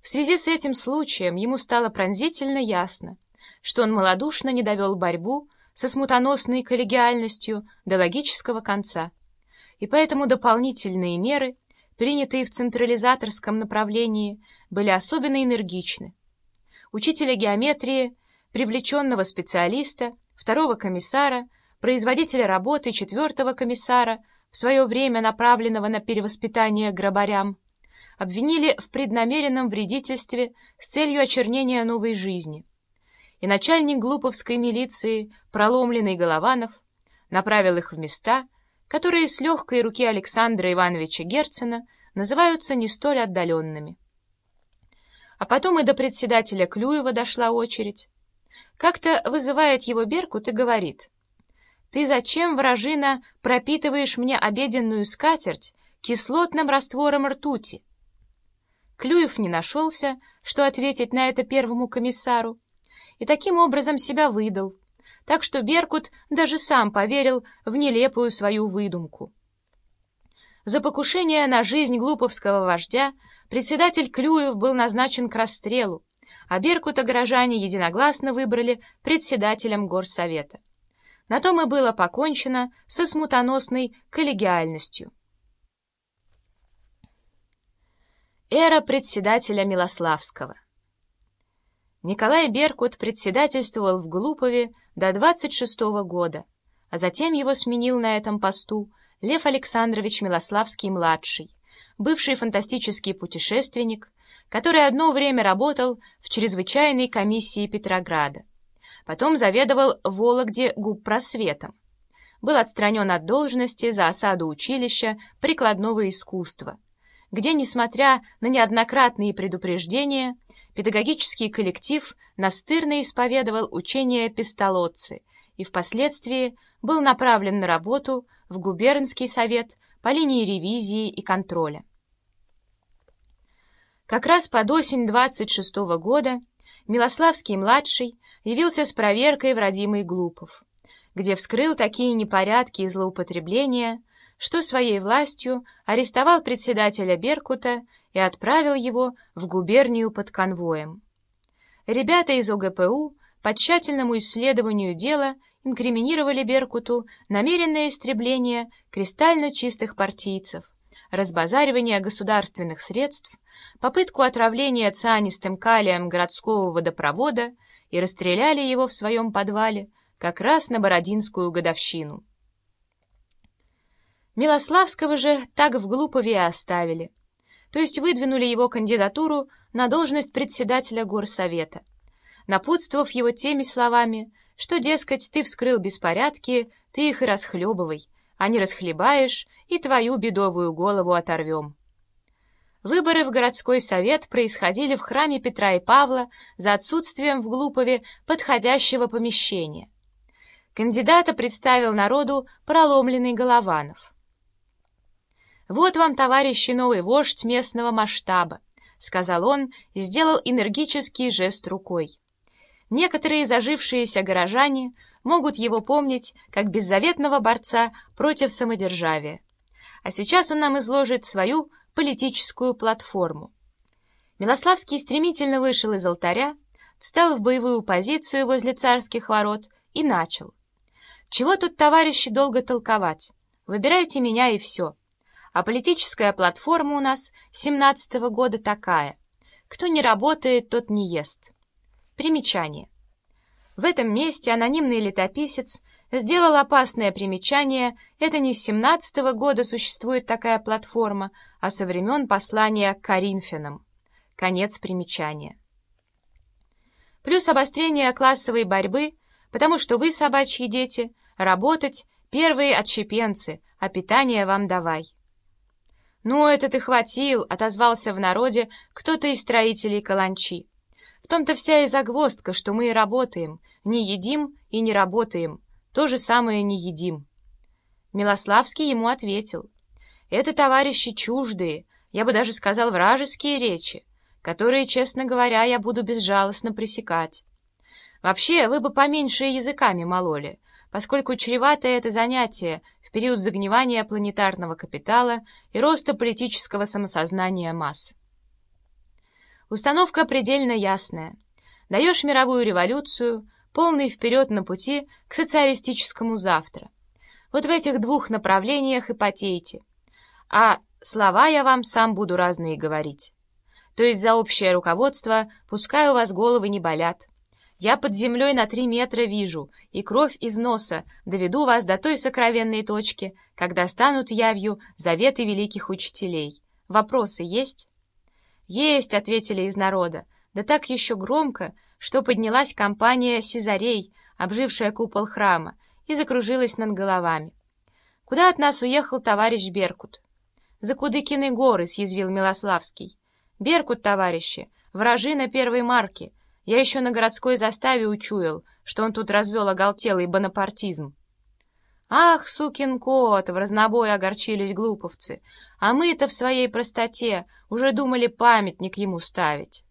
В связи с этим случаем ему стало пронзительно ясно, что он малодушно не довел борьбу со смутоносной коллегиальностью до логического конца, и поэтому дополнительные меры, принятые в централизаторском направлении, были особенно энергичны. Учителя геометрии, привлеченного специалиста, второго комиссара, производителя работы четвертого комиссара, в свое время направленного на перевоспитание грабарям, обвинили в преднамеренном вредительстве с целью очернения новой жизни. И начальник глуповской милиции, проломленный Голованов, направил их в места, которые с легкой руки Александра Ивановича Герцена называются не столь отдаленными. А потом и до председателя Клюева дошла очередь. Как-то вызывает его Беркут и говорит, «Ты зачем, вражина, пропитываешь мне обеденную скатерть кислотным раствором ртути?» Клюев не нашелся, что ответить на это первому комиссару, и таким образом себя выдал, так что Беркут даже сам поверил в нелепую свою выдумку. За покушение на жизнь глуповского вождя председатель Клюев был назначен к расстрелу, а Беркута горожане единогласно выбрали председателем горсовета. На том и было покончено со смутоносной коллегиальностью. Эра председателя Милославского. Николай Беркут председательствовал в Глупове до 26 -го года, а затем его сменил на этом посту Лев Александрович Милославский-младший, бывший фантастический путешественник, который одно время работал в чрезвычайной комиссии Петрограда. Потом заведовал Вологде губпросветом. Был отстранен от должности за осаду училища прикладного искусства – где, несмотря на неоднократные предупреждения, педагогический коллектив настырно исповедовал учение пистолотцы и впоследствии был направлен на работу в губернский совет по линии ревизии и контроля. Как раз под осень 26 -го года Милославский-младший явился с проверкой в родимый Глупов, где вскрыл такие непорядки и злоупотребления, что своей властью арестовал председателя Беркута и отправил его в губернию под конвоем. Ребята из ОГПУ по тщательному исследованию дела инкриминировали Беркуту намеренное истребление кристально чистых партийцев, разбазаривание государственных средств, попытку отравления цианистым калием городского водопровода и расстреляли его в своем подвале как раз на Бородинскую годовщину. Милославского же так в Глупове оставили, то есть выдвинули его кандидатуру на должность председателя горсовета, напутствовав его теми словами, что, дескать, ты вскрыл беспорядки, ты их и расхлебывай, а не расхлебаешь, и твою бедовую голову оторвем. Выборы в городской совет происходили в храме Петра и Павла за отсутствием в Глупове подходящего помещения. Кандидата представил народу проломленный Голованов. «Вот вам, товарищи, новый вождь местного масштаба», — сказал он и сделал энергический жест рукой. Некоторые зажившиеся горожане могут его помнить как беззаветного борца против самодержавия. А сейчас он нам изложит свою политическую платформу. Милославский стремительно вышел из алтаря, встал в боевую позицию возле царских ворот и начал. «Чего тут, товарищи, долго толковать? Выбирайте меня и все». А политическая платформа у нас семнадцатого года такая. Кто не работает, тот не ест. Примечание. В этом месте анонимный летописец сделал опасное примечание. Это не с семнадцатого года существует такая платформа, а со времен послания к Коринфянам. Конец примечания. Плюс обострение классовой борьбы, потому что вы, собачьи дети, работать, первые отщепенцы, а питание вам давай. «Ну, это ты хватил!» — отозвался в народе кто-то из строителей каланчи. «В том-то вся и загвоздка, что мы и работаем, не едим и не работаем, то же самое не едим». Милославский ему ответил. «Это товарищи чуждые, я бы даже сказал вражеские речи, которые, честно говоря, я буду безжалостно пресекать. Вообще, вы бы поменьше языками мололи, поскольку чревато это занятие период загнивания планетарного капитала и роста политического самосознания масс. Установка предельно ясная. Даешь мировую революцию, полный вперед на пути к социалистическому завтра. Вот в этих двух направлениях и потейте. А слова я вам сам буду разные говорить. То есть за общее руководство пускай у вас головы не болят. Я под землей на три метра вижу, и кровь из носа доведу вас до той сокровенной точки, когда станут явью заветы великих учителей. Вопросы есть? Есть, ответили из народа, да так еще громко, что поднялась компания сизарей, обжившая купол храма, и закружилась над головами. Куда от нас уехал товарищ Беркут? За Кудыкины горы, съязвил Милославский. Беркут, товарищи, вражина первой марки. Я еще на городской заставе учуял, что он тут развел оголтелый бонапартизм. «Ах, сукин кот!» — в разнобой огорчились глуповцы. «А мы-то в своей простоте уже думали памятник ему ставить».